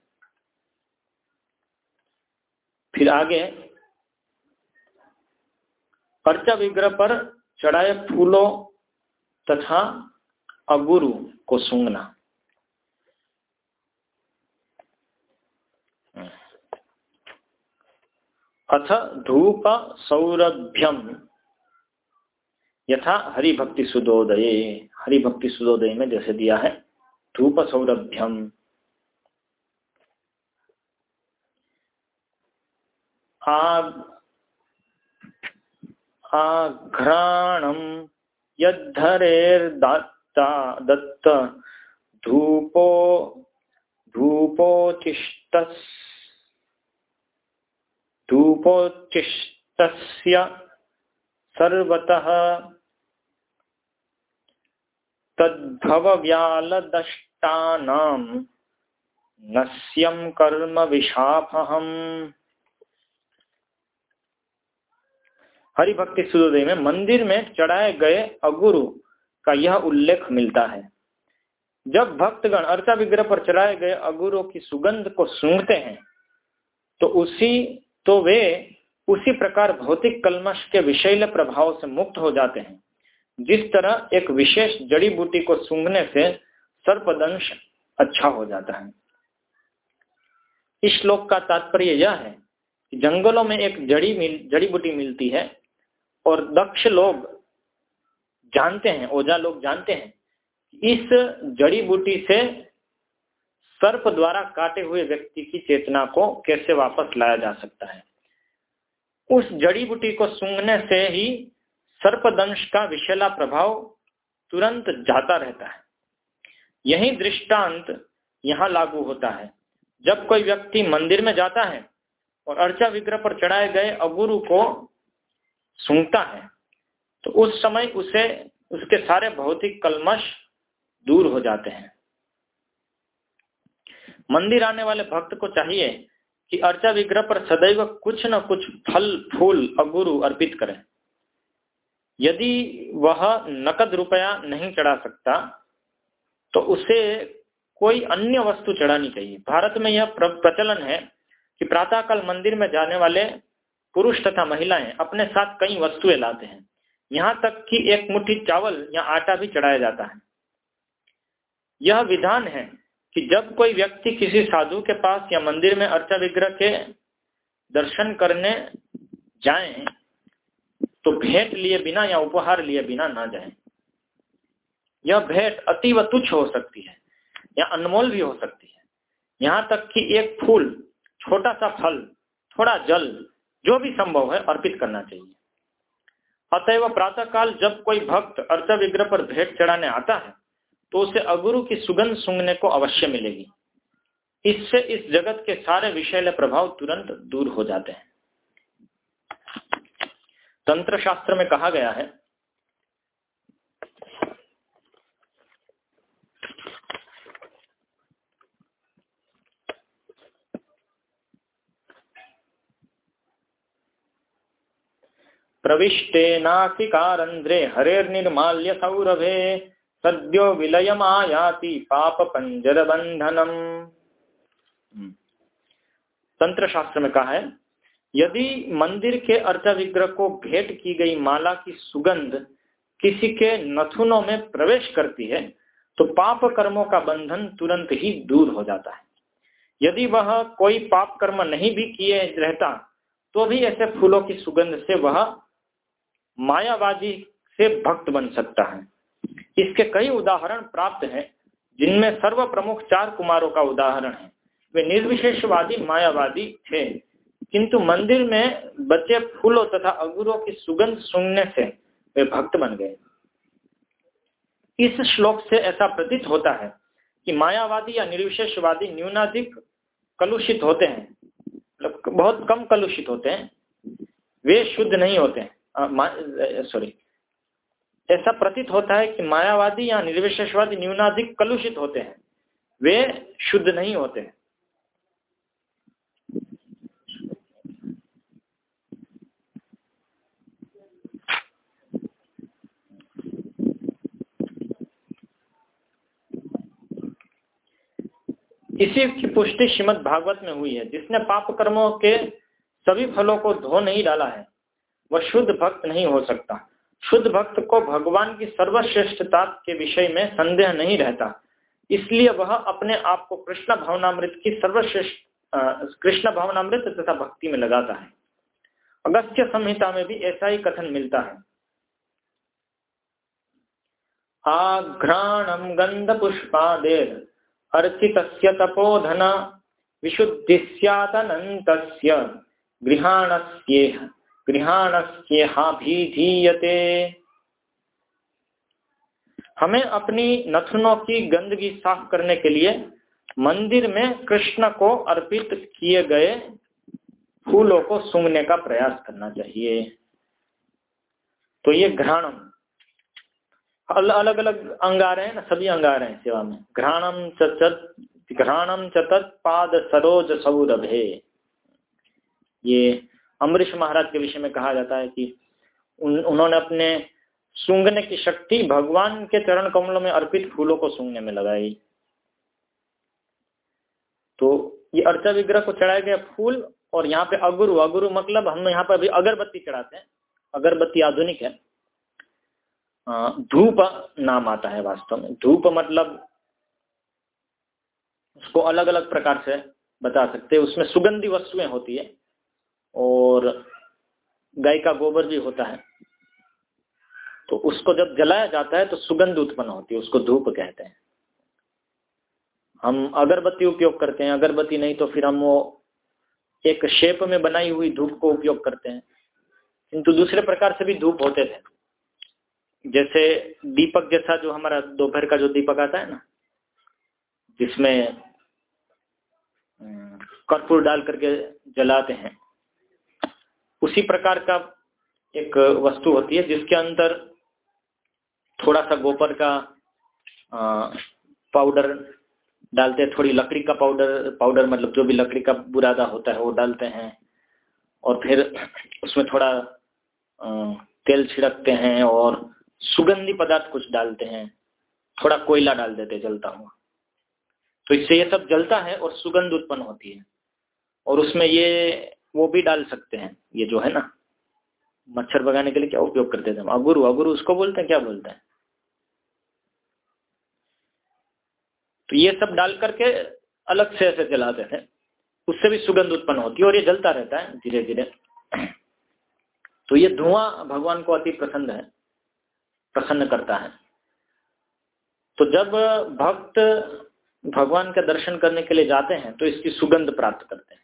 Speaker 1: फिर आगे पर्चा विग्रह पर चढ़ाए फूलों तथा अगुरु को सूंघना। अथ धूप सौरभ्यम। यथा हरिभक्ति सुदोदय। हरिभक्ति सुदोदय में जैसे दिया है, धूप सौरभ्यम। आघ्राणम यद्धरेर्दत्ता दत्त धूपो धूपोचिष्टस् धूपोच्चिष्टस्य सर्वतः तद्भवव्यालदष्टानां नस्यं कर्म विशाफहम हरिभक्ति सूर्योदय में मंदिर में चढ़ाए गए अगुरु का यह उल्लेख मिलता है। जब भक्तगण अर्चा विग्रह पर चढ़ाए गए अगुरु की सुगंध को सूंघते हैं तो उसी तो वे उसी प्रकार भौतिक कलमश के विषैल प्रभाव से मुक्त हो जाते हैं। जिस तरह एक विशेष जड़ी बूटी को सूंघने से सर्पदंश अच्छा हो जाता है। इस श्लोक का तात्पर्य यह है कि जंगलों में एक जड़ी मिल, जड़ी बूटी मिलती है और दक्ष लोग जानते हैं, ओझा लोग जानते हैं इस जड़ी बूटी से सर्प द्वारा काटे हुए व्यक्ति की चेतना को कैसे वापस लाया जा सकता है। उस जड़ी बूटी को सूंघने से ही सर्पदंश का विशेला प्रभाव तुरंत जाता रहता है। यही दृष्टांत यहाँ लागू होता है। जब कोई व्यक्ति मंदिर में जाता है और अर्चा विग्रह पर चढ़ाए गए अगुरु को सूंघता है तो उस समय उसे, उसके सारे भौतिक कलमश दूर हो जाते हैं। मंदिर आने वाले भक्त को चाहिए कि अर्चा विग्रह पर सदैव कुछ न कुछ फल, फूल, अगुरु अर्पित करें। यदि वह नकद रुपया नहीं चढ़ा सकता तो उसे कोई अन्य वस्तु चढ़ानी चाहिए। भारत में यह प्रचलन है कि प्रातःकाल मंदिर में जाने वाले पुरुष तथा महिलाएँ अपने साथ कई वस्तुएँ लाते हैं। यहाँ तक कि एक मुट्ठी चावल या आटा भी चढ़ाया जाता है। यह विधान है कि जब कोई व्यक्ति किसी साधु के पास या मंदिर में अर्चा विग्रह के दर्शन करने जाए तो भेंट लिए बिना या उपहार लिए बिना ना जाए। यह भेंट अतीव तुच्छ हो सकती है या अनमोल भी हो सकती है। यहाँ तक कि एक फूल, छोटा सा फल, थोड़ा जल जो भी संभव है अर्पित करना चाहिए। अतएव प्रातः काल जब कोई भक्त अर्थ विग्रह पर भेंट चढ़ाने आता है तो उसे अगुरु की सुगंध सूंघने को अवश्य मिलेगी। इससे इस जगत के सारे विषैले प्रभाव तुरंत दूर हो जाते हैं। तंत्र शास्त्र में कहा गया है प्रविष्टेनासिकारन्ध्रे हरेर्निर्माल्य सौरभे। सद्यो विलयमायाति पाप पंजर बंधनम हम्म। तंत्र शास्त्र में कहा है यदि मंदिर के अर्थ विग्रह को भेंट की गई माला की सुगंध किसी के नथुनों में प्रवेश करती है तो पाप कर्मों का बंधन तुरंत ही दूर हो जाता है। यदि वह कोई पाप कर्म नहीं भी किए रहता तो भी ऐसे फूलों की सुगंध से वह मायावादी से भक्त बन सकता है। इसके कई उदाहरण प्राप्त हैं, जिनमें सर्व प्रमुख चार कुमारों का उदाहरण है। वे निर्विशेषवादी, मायावादी थे, किंतु मंदिर में बचे फूलों तथा अंगूरों की सुगंध सुनने से वे भक्त बन गए। इस श्लोक से ऐसा प्रतीत होता है कि मायावादी या निर्विशेषवादी न्यूनाधिक कलुषित होते हैं मतलब बहुत कम कलुषित होते हैं। वे शुद्ध नहीं होते हैं। सॉरी ऐसा प्रतीत होता है कि मायावादी या निर्विशेषवादी न्यूनाधिक कलुषित होते हैं। वे शुद्ध नहीं होते हैं। इसी की पुष्टि श्रीमद भागवत में हुई है, जिसने पाप कर्मों के सभी फलों को धो नहीं डाला है। वह शुद्ध भक्त नहीं हो सकता। शुद्ध भक्त को भगवान की सर्वश्रेष्ठता के विषय में संदेह नहीं रहता। इसलिए वह अपने आप को कृष्ण भावनामृत की सर्वश्रेष्ठ कृष्ण भावनामृत तथा भक्ति में लगाता है। अगस्त्य संहिता में भी ऐसा ही कथन मिलता है। आघ्राणम गंध पुष्पा पुष्पादेर अर्चित तपोधन विशुद्धि गृहाणस्येह। गृहाणस्येहाभिधीयते। हमें अपनी नथनों की गंदगी साफ़ करने के लिए मंदिर में कृष्ण को अर्पित किए गए फूलों को सूंघने का प्रयास करना चाहिए। तो ये घ्राणम। अलग अलग अंग आ रहे हैं ना, सभी अंग आ रहे हैं सेवा में। घ्राणम चत घ्राणम चतत पाद सरोज सौरभे। ये अम्बरीश महाराज के विषय में कहा जाता है कि उन, उन्होंने अपने सूंघने की शक्ति भगवान के चरण कमलों में अर्पित फूलों को सूंघने में लगाई। तो ये अर्चा विग्रह को चढ़ाया गया फूल और यहाँ पे अगुरु अगुरु मतलब हम यहाँ पे अभी अगरबत्ती चढ़ाते हैं। अगरबत्ती आधुनिक है। धूप नाम आता है वास्तव में। धूप मतलब उसको अलग अलग प्रकार से बता सकते हैं। उसमें सुगंधी वस्तुएँ होती है। और गाय का गोबर भी होता है। तो उसको जब जलाया जाता है तो सुगंध उत्पन्न होती है, उसको धूप कहते हैं। हम अगरबत्ती उपयोग करते हैं, अगरबत्ती नहीं तो फिर हम वो एक शेप में बनाई हुई धूप को उपयोग करते हैं। किंतु दूसरे प्रकार से भी धूप होते थे। जैसे दीपक जैसा जो हमारा दोपहर का जो दीपक आता है ना, जिसमें कर्पूर डाल करके जलाते हैं। उसी प्रकार का एक वस्तु होती है जिसके अंदर थोड़ा सा गोबर का पाउडर डालते हैं, थोड़ी लकड़ी का पाउडर पाउडर मतलब जो भी लकड़ी का बुरादा होता है वो डालते हैं और फिर उसमें थोड़ा तेल छिड़कते हैं और सुगंधी पदार्थ कुछ डालते हैं, थोड़ा कोयला डाल देते जलता हुआ। तो इससे ये सब जलता है और सुगंध उत्पन्न होती है। और उसमें ये वो भी डाल सकते हैं। ये जो है ना, मच्छर भगाने के लिए क्या उपयोग करते थे अगुरु अगुरु उसको बोलते हैं, क्या बोलते हैं? तो ये सब डाल करके अलग से ऐसे जलाते थे। उससे भी सुगंध उत्पन्न होती है और ये जलता रहता है धीरे धीरे तो ये धुआँ भगवान को अति प्रसन्न है, प्रसन्न करता है। तो जब भक्त भगवान का दर्शन करने के लिए जाते हैं तो इसकी सुगंध प्राप्त करते हैं।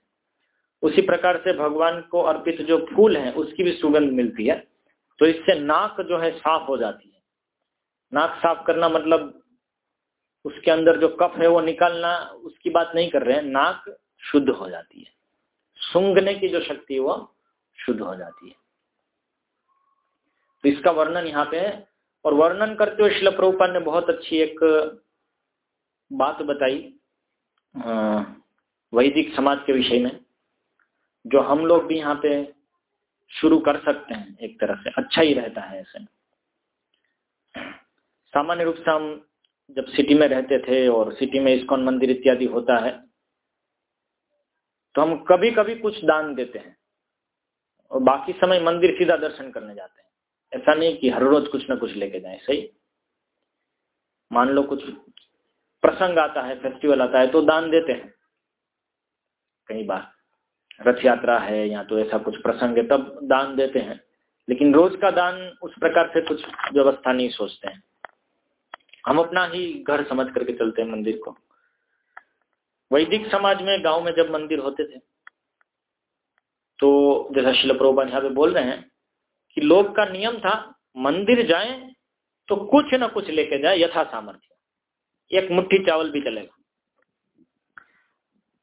Speaker 1: उसी प्रकार से भगवान को अर्पित जो फूल है, उसकी भी सुगंध मिलती है। तो इससे नाक जो है साफ़ हो जाती है। नाक साफ़ करना मतलब उसके अंदर जो कफ है वो निकालना, उसकी बात नहीं कर रहे हैं। नाक शुद्ध हो जाती है। सूंघने की जो शक्ति है वो शुद्ध हो जाती है। तो इसका वर्णन यहाँ पे है। और वर्णन करते हुए शिल प्रभुपाल ने बहुत अच्छी एक बात बताई वैदिक समाज के विषय में। जो हम लोग भी यहाँ पे शुरू कर सकते हैं एक तरह से। अच्छा ही रहता है ऐसे। सामान्य रूप से हम जब सिटी में रहते थे और सिटी में इस्कॉन मंदिर इत्यादि होता है तो हम कभी कभी कुछ दान देते हैं और बाकी समय मंदिर सीधा दर्शन करने जाते हैं। ऐसा नहीं कि हर रोज कुछ ना कुछ लेके जाए, सही? मान लो कुछ प्रसंग आता है फेस्टिवल आता है तो दान देते हैं। कई बार। रथ यात्रा है, या तो ऐसा कुछ प्रसंग है, तब दान देते हैं। लेकिन रोज का दान उस प्रकार से कुछ व्यवस्था नहीं सोचते हैं। हम अपना ही घर समझ करके चलते हैं मंदिर को। वैदिक समाज में, गाँव में जब मंदिर होते थे तो जैसा शिल प्रभुपान यहाँ पे बोल रहे हैं कि लोग का नियम था, मंदिर जाए तो कुछ ना कुछ लेके जाए यथा सामर्थ्य। एक मुट्ठी चावल भी चलेगा।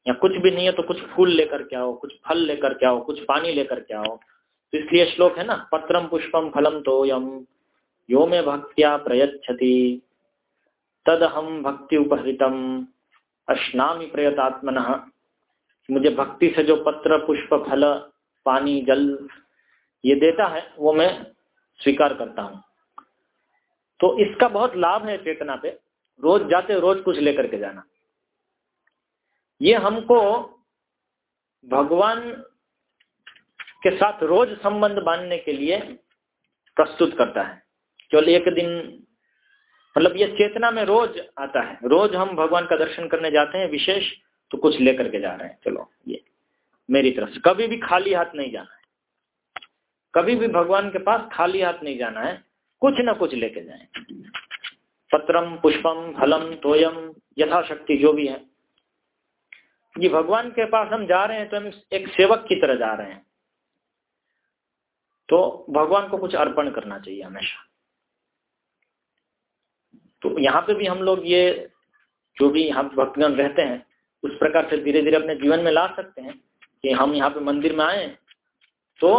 Speaker 1: या कुछ भी नहीं है तो कुछ फूल लेकर के आओ, कुछ फल लेकर के आओ, कुछ पानी लेकर के आओ। तो इसलिए श्लोक है ना पत्रम पुष्पम फलम तो यम यो में भक्तिया प्रयच्छति तद हम भक्ति उपहृतम। अश्नामी प्रयतात्मन, मुझे भक्ति से जो पत्र, पुष्प, फल, पानी, जल, ये देता है, वो मैं स्वीकार करता हूँ। तो इसका बहुत लाभ है चेतना पे, रोज जाते रोज कुछ लेकर के जाना। ये हमको भगवान के साथ रोज संबंध बांधने के लिए प्रस्तुत करता है। केवल एक दिन मतलब ये चेतना में रोज आता है। रोज हम भगवान का दर्शन करने जाते हैं विशेष तो कुछ लेकर के जा रहे हैं। चलो, ये मेरी तरफ़ से। कभी भी खाली हाथ नहीं जाना है। कभी भी भगवान के पास खाली हाथ नहीं जाना है। कुछ ना कुछ लेके जाए। पत्रम, पुष्पम, फलम, तोयम, यथाशक्ति जो भी है। कि भगवान के पास हम जा रहे हैं तो हम एक सेवक की तरह जा रहे हैं। तो भगवान को कुछ अर्पण करना चाहिए हमेशा। तो यहाँ पे भी हम लोग ये जो भी यहाँ भक्तगण रहते हैं, उस प्रकार से धीरे धीरे अपने जीवन में ला सकते हैं कि हम यहाँ पे मंदिर में आए तो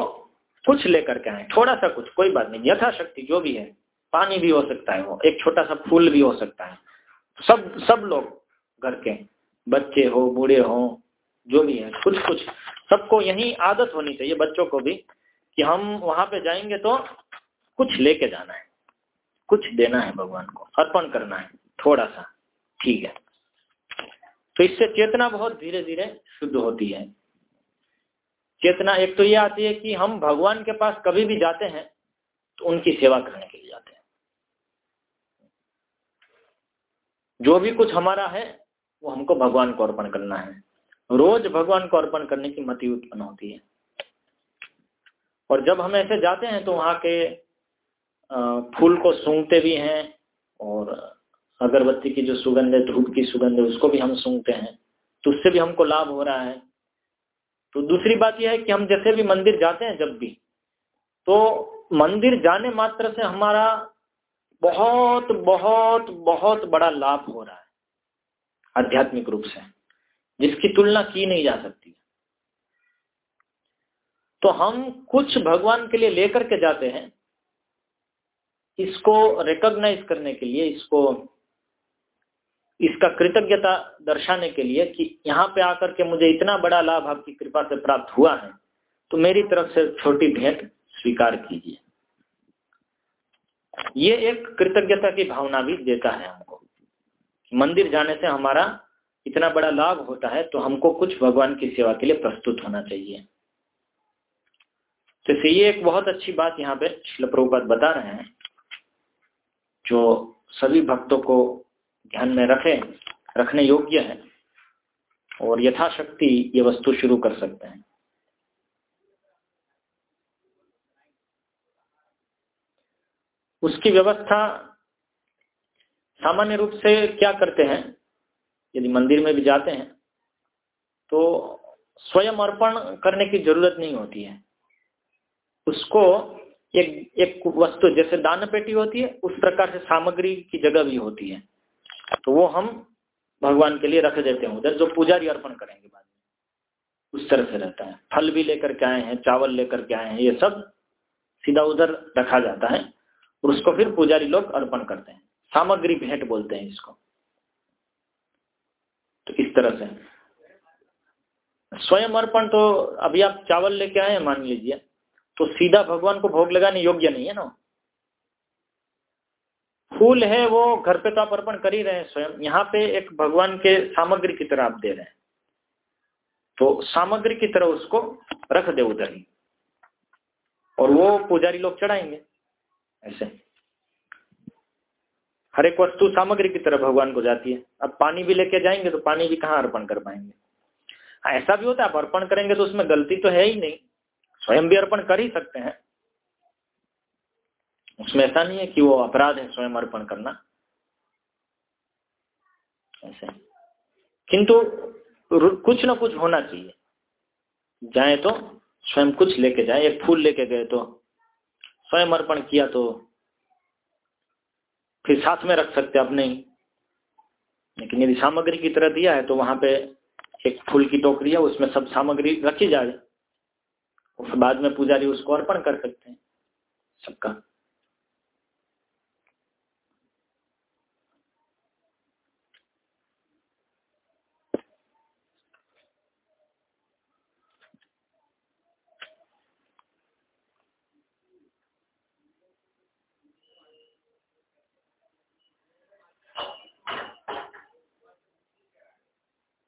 Speaker 1: कुछ लेकर के आए थोड़ा सा कुछ, कोई बात नहीं, यथाशक्ति जो भी है, पानी भी हो सकता है वो, एक छोटा सा फूल भी हो सकता है। सब सब लोग घर के बच्चे हो, बूढ़े हो, जो भी है, कुछ कुछ। सबको यही आदत होनी चाहिए बच्चों को भी कि हम वहाँ पे जाएँगे तो कुछ लेके जाना है। कुछ देना है भगवान को, अर्पण करना है थोड़ा सा ठीक है। तो इससे चेतना बहुत धीरे धीरे शुद्ध होती है। चेतना, एक तो ये आती है कि हम भगवान के पास कभी भी जाते हैं तो उनकी सेवा करने के लिए जाते हैं। जो भी कुछ हमारा है वो हमको भगवान को अर्पण करना है। रोज भगवान को अर्पण करने की मति उत्पन्न होती है। और जब हम ऐसे जाते हैं तो वहाँ के फूल को सूंघते भी हैं और अगरबत्ती की जो सुगंध है, धूप की सुगंध है, उसको भी हम सूंघते हैं। तो उससे भी हमको लाभ हो रहा है। तो दूसरी बात यह है कि हम जैसे भी मंदिर जाते हैं जब भी तो मंदिर जाने मात्र से हमारा बहुत बहुत बहुत बड़ा लाभ हो रहा है। आध्यात्मिक रूप से, जिसकी तुलना की नहीं जा सकती। तो हम कुछ भगवान के लिए लेकर के जाते हैं, इसको रिकॉग्नाइज करने के लिए, इसको, इसका कृतज्ञता दर्शाने के लिए कि यहाँ पे आकर के मुझे इतना बड़ा लाभ आपकी कृपा से प्राप्त हुआ है तो मेरी तरफ़ से छोटी भेंट स्वीकार कीजिए। ये एक कृतज्ञता की भावना भी देता है हमको। मंदिर जाने से हमारा इतना बड़ा लाभ होता है तो हमको कुछ भगवान की सेवा के लिए प्रस्तुत होना चाहिए। तो ये एक बहुत अच्छी बात यहाँ पे शिल बता रहे हैं, जो सभी भक्तों को ध्यान में रखे, रखने योग्य है और यथाशक्ति ये वस्तु शुरू कर सकते हैं। उसकी व्यवस्था सामान्य रूप से क्या करते हैं, यदि मंदिर में भी जाते हैं तो स्वयं अर्पण करने की ज़रूरत नहीं होती है। उसको एक एक वस्तु, जैसे दान पेटी होती है, उस प्रकार से सामग्री की जगह भी होती है। तो वो हम भगवान के लिए रख देते हैं। उधर जो पुजारी अर्पण करेंगे बाद में, उस तरह से रहता है। फल भी लेकर के आए हैं, चावल लेकर के आए हैं, ये सब सीधा उधर रखा जाता है, और उसको फिर पुजारी लोग अर्पण करते हैं। सामग्री भेंट बोलते हैं इसको। तो इस तरह से। स्वयं अर्पण तो अभी आप चावल लेके आए मान लीजिए। तो सीधा भगवान को भोग लगाने योग्य नहीं है ना? फूल है वो, घर पे तो आप अर्पण कर ही रहे हैं स्वयं। यहाँ पे एक भगवान के सामग्री की तरह आप दे रहे हैं। तो सामग्री की तरह उसको रख दे उधर ही। और वो पुजारी लोग चढ़ाएँगे। ऐसे। हर एक वस्तु सामग्री की तरह भगवान को जाती है। अब पानी भी लेके जाएँगे तो पानी भी कहाँ अर्पण कर पाएँगे? हाँ, ऐसा भी होता है आप अर्पण करेंगे तो उसमें गलती तो है ही नहीं। स्वयं भी अर्पण कर ही सकते हैं। उसमें ऐसा नहीं है कि वो अपराध है स्वयं अर्पण करना। ऐसे किंतु कुछ ना कुछ होना चाहिए। जाए तो स्वयं कुछ लेके जाए एक फूल लेके गए तो स्वयं अर्पण किया तो फिर साथ में रख सकते आप नहीं लेकिन यदि सामग्री की तरह दिया है तो वहाँ पे एक फूल की टोकरी है, उसमें सब सामग्री रखी जाए और बाद में पुजारी उसको अर्पण कर सकते हैं। सबका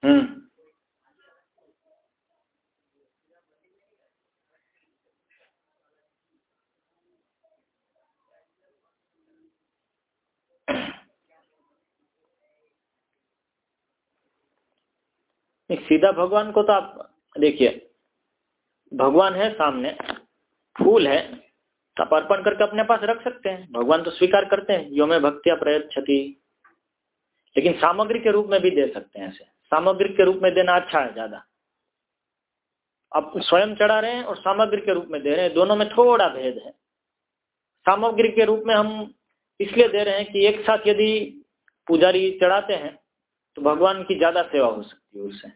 Speaker 1: हम्म सीधा भगवान को तो आप देखिए, भगवान है सामने, फूल है तो आप अर्पण करके अपने पास रख सकते हैं। भगवान तो स्वीकार करते हैं यो में भक्तिया प्रयत क्षति लेकिन सामग्री के रूप में भी दे सकते हैं ऐसे। सामग्री के रूप में देना अच्छा है ज़्यादा। आप स्वयं चढ़ा रहे हैं और सामग्री के रूप में दे रहे हैं। दोनों में थोड़ा भेद है। सामग्री के रूप में हम इसलिए दे रहे हैं कि एक साथ यदि पुजारी चढ़ाते हैं तो भगवान की ज़्यादा सेवा हो सकती है उससे।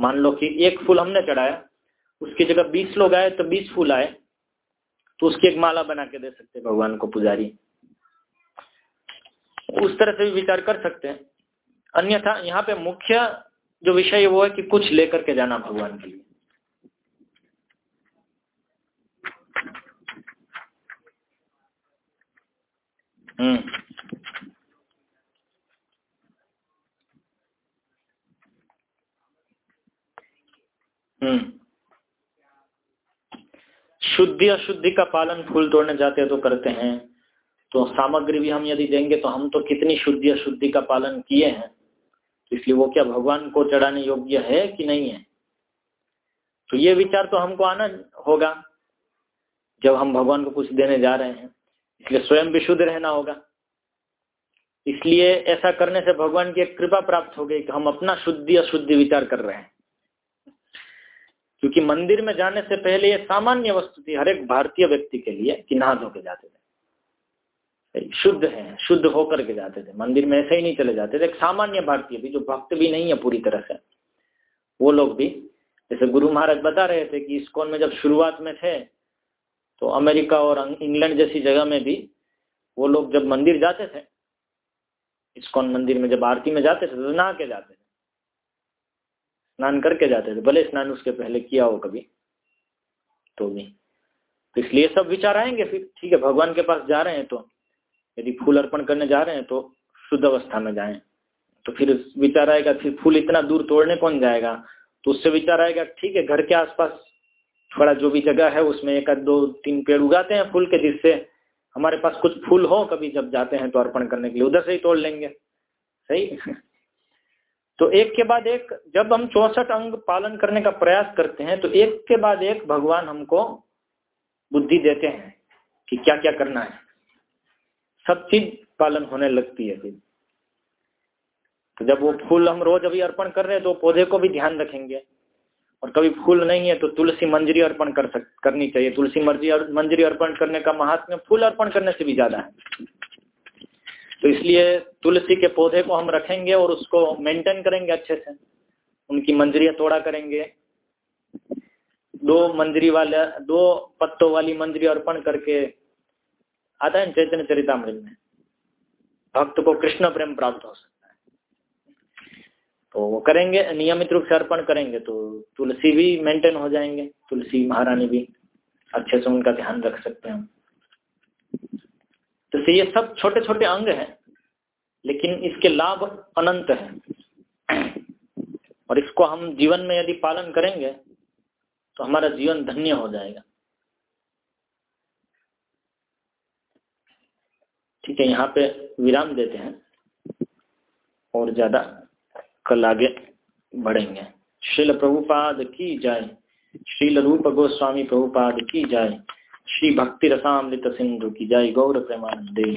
Speaker 1: मान लो कि एक फूल हमने चढ़ाया, उसकी जगह बीस लोग आए तो बीस फूल आए तो उसकी एक माला बना के दे सकते भगवान को पुजारी। उस तरह से भी विचार कर सकते हैं। अन्यथा यहाँ पे मुख्य जो विषय वो है कि कुछ लेकर के जाना भगवान के लिए। हम्म। शुद्धि अशुद्धि का पालन फूल तोड़ने जाते हैं तो करते हैं। तो सामग्री भी हम यदि देंगे तो हम तो कितनी शुद्धि अशुद्धि का पालन किए हैं। इसलिए वो क्या भगवान को चढ़ाने योग्य है कि नहीं है? तो ये विचार तो हमको आना होगा, जब हम भगवान को कुछ देने जा रहे हैं। इसलिए स्वयं भी शुद्ध रहना होगा। इसलिए ऐसा करने से भगवान की एक कृपा प्राप्त हो गई कि हम अपना शुद्धि अशुद्धि विचार कर रहे हैं। क्योंकि मंदिर में जाने से पहले ये सामान्य वस्तु थी हर एक भारतीय व्यक्ति के लिए कि नहा धो के जाते थे। शुद्ध है, शुद्ध होकर के जाते थे। मंदिर में ऐसे ही नहीं चले जाते थे। एक सामान्य भारतीय भी, जो भक्त भी नहीं है पूरी तरह से, वो लोग भी, जैसे गुरु महाराज बता रहे थे कि इस्कॉन में जब शुरुआत में थे तो अमेरिका और इंग्लैंड जैसी जगह में भी वो लोग जब मंदिर जाते थे, इस्कॉन मंदिर में जब आरती में जाते थे तो नहा के जाते थे। स्नान करके जाते थे, भले स्नान उसके पहले किया हो कभी तो भी। तो इसलिए सब विचार आएँगे फिर, ठीक है, भगवान के पास जा रहे हैं तो यदि फूल अर्पण करने जा रहे हैं तो शुद्ध अवस्था में जाएँ। तो फिर विचार आएगा, फिर फूल इतना दूर तोड़ने कौन जाएगा? तो उससे विचार आएगा, ठीक है, घर के आसपास थोड़ा जो भी जगह है, उसमें एक आध दो तीन पेड़ उगाते हैं फूल के, जिससे हमारे पास कुछ फूल हो, कभी जब जाते हैं तो अर्पण करने के लिए, उधर से ही तोड़ लेंगे। सही? तो एक के बाद एक, जब हम चौसठ अंग पालन करने का प्रयास करते हैं तो एक के बाद एक भगवान हमको बुद्धि देते हैं कि क्या क्या करना है। सब चीज़ पालन होने लगती है फिर। तो जब वो फूल हम रोज अभी अर्पण कर रहे हैं तो पौधे को भी ध्यान रखेंगे। और कभी फूल नहीं है तो तुलसी मंजरी अर्पण कर सक, करनी चाहिए। तुलसी मंजरी अर्पण करने का महात्म्य फूल अर्पण करने से भी ज़्यादा है। तो इसलिए तुलसी के पौधे को हम रखेंगे और उसको मेंटेन करेंगे अच्छे से। उनकी मंजरियाँ तोड़ा करेंगे। दो मंजरी वाले, दो पत्तों वाली मंजरी अर्पण करके आता है चैतन्य चरितमृत में। भक्त को कृष्ण प्रेम प्राप्त हो सकता है। तो वो करेंगे, नियमित रूप से अर्पण करेंगे तो तुलसी भी मेंटेन हो जाएँगे। तुलसी महारानी भी अच्छे से उनका ध्यान रख सकते हैं तो ये सब छोटे छोटे अंग हैं, लेकिन इसके लाभ अनंत हैं। और इसको हम जीवन में यदि पालन करेंगे तो हमारा जीवन धन्य हो जाएगा। ठीक है, यहाँ पे विराम देते हैं और ज़्यादा कल आगे बढ़ेंगे। श्रील प्रभुपाद की जाए श्रील रूप गोस्वामी प्रभुपाद की जाए श्री भक्ति रसामृत सिंधु की जय गौर प्रेमानंदे